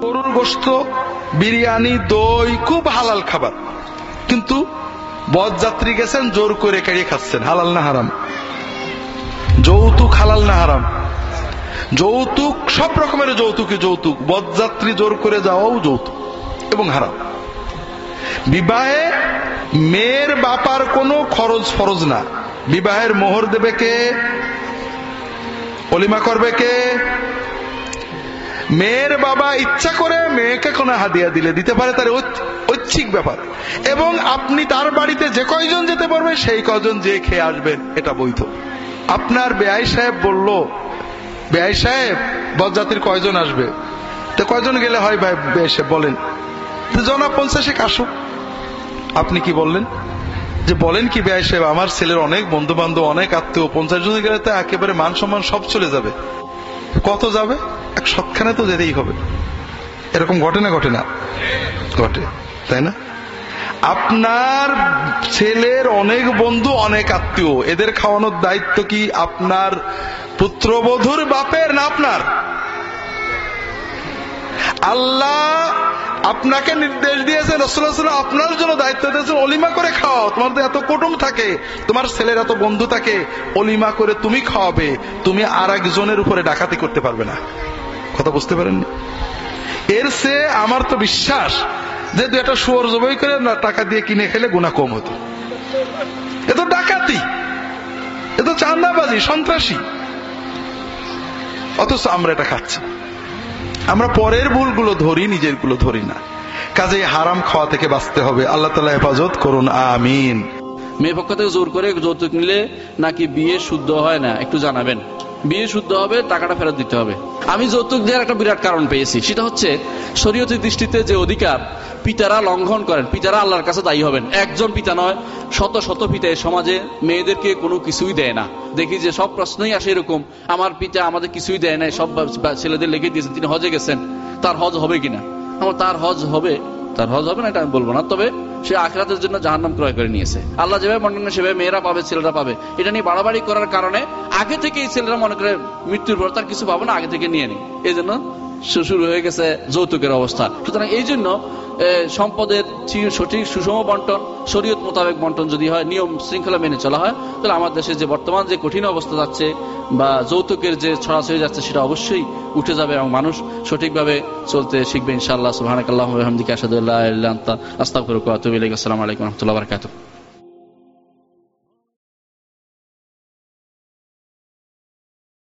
গরুর গোস্ত বিরিয়ানি, দই, খুব হালাল খাবার। কিন্তু বরযাত্রী গেছেন, জোর করে কেড়ে খাচ্ছেন। হালাল না হারাম? যৌতুক হালাল না হারাম? যৌতুক, সব রকমের যৌতুকে। যৌতুক বরযাত্রী জোর করে যাওয়াও যৌতুক এবং হারাম। বিবাহে মেয়ের বাপার কোনো খরচ ফরজ না। বিবাহের মোহর দেবে কে? অলিমা করবে কে? মেয়ের বাবা ইচ্ছা করে মেয়েকে কোনো হাদিয়া দিলে, দিতে পারে তার ঐচ্ছিক ব্যাপার। এবং আপনি তার বাড়িতে যে কয়জন যেতে পারবে, সেই কয়জন যে খেয়ে আসবেন এটা বৈধ। আপনার বেআই সাহেব বলল বেআই সাহেব বরযাত্রীর কয়জন আসবে? তো কয়জন গেলে হয় ভাই বেআই বলেন। তো জনা পঞ্চাশে আসুক আপনি কি বললেন? যে বলেন কি বেআই সাহেব, আমার ছেলের অনেক বন্ধু বান্ধব অনেক আত্মীয়, পঞ্চাশ জন গেলে তো একেবারে মান সম্মান সব চলে যাবে। কত যাবে? এক সৎখানে তো যেতেই হবে। এরকম ঘটে না ঘটে না? ঘটে, তাই না? আপনার ছেলের অনেক বন্ধু, অনেক আত্মীয়। এদের খাওয়ানোর দায়িত্ব কি আপনার পুত্রবধূর বাপের না আপনার? আল্লাহ আপনাকে নির্দেশ দিয়েছেন রসুল্লাহ আপনার জন্য দায়িত্ব দিয়েছেন অলিমা করে খাওয়াও। তোমার তো এত কুটুম থাকে, তোমার ছেলের এত বন্ধু থাকে, অলিমা করে তুমি খাওয়াবে, তুমি আর একজনের উপরে ডাকাতি করতে পারবে না। কথা বুঝতে পারেননি? এর সে আমার তো বিশ্বাস যে দু একটা শুয়োর জবাই করে না, টাকা দিয়ে কিনে খেলে গুণা কম হতো। এ তো ডাকাতি, এ তো চান্দাবাজি সন্ত্রাসী। অথচ আমরা এটা খাচ্ছি। আমরা পরের ভুলগুলো ধরি নিজেরগুলো ধরি না। কাজে হারাম খাওয়া থেকে বাঁচতে হবে। আল্লাহ তালা হেফাজত করুন, আমিন। মেয়ে পক্ষ থেকে জোর করে যৌতুক নিলে নাকি বিয়ে শুদ্ধ হয় না? একটু জানাবেন। বিয়ে শুদ্ধ হবে, টাকাটা ফেরত দিতে হবে। আমি যৌতুক দেওয়ার একটা বিরাট কারণ পেয়েছি। সেটা হচ্ছে, শরীয়তের দৃষ্টিতে যে অধিকার, পিতারা লঙ্ঘন করেন, পিতারা আল্লাহর কাছে দায়ী হবেন। একজন পিতা নয়, শত শত পিতা সমাজে মেয়েদেরকে কোনো কিছুই দেয় না। দেখি যে সব প্রশ্নই আসে এরকম, আমার পিতা আমাদের কিছুই দেয় না সব ছেলেদের লেগে দিয়েছেন তিনি হজে গেছেন, তার হজ হবে কিনা? আমার তার হজ হবে, তার হজ হবে না এটা আমি বলব না, তবে সে আখরাতের জন্য জাহান্নাম ক্রয় করে নিয়েছে। আল্লাহ যেভাবে মনে করেন, সেভাবে মেয়েরা পাবে, ছেলেরা পাবে। এটা নিয়ে বাড়াবাড়ি করার কারণে আগে থেকে এই ছেলেরা মনে করে মৃত্যুর পর তার কিছু পাবো না, আগে থেকে নিয়ে নি এই জন্য শুরু হয়ে গেছে যৌতুকের অবস্থা। সুতরাং এই জন্য সম্পদের সঠিক, সুষম বন্টন, শরীয়ত মোতাবেক বন্টন যদি হয়, নিয়ম শৃঙ্খলা মেনে চলা হয়, তাহলে আমার দেশে যে বর্তমান যে কঠিন অবস্থা যাচ্ছে বা যৌতুকের যে ছড়াছড়ি যাচ্ছে, সেটা অবশ্যই উঠে যাবে এবং মানুষ সঠিকভাবে চলতে শিখবে ইনশাআল্লাহ। আস্তাগফিরুকা ওয়া আতুবু ইলাইক। আসসালামু আলাইকুম রাহমাতুল্লাহি ওয়া বারাকাতুহু।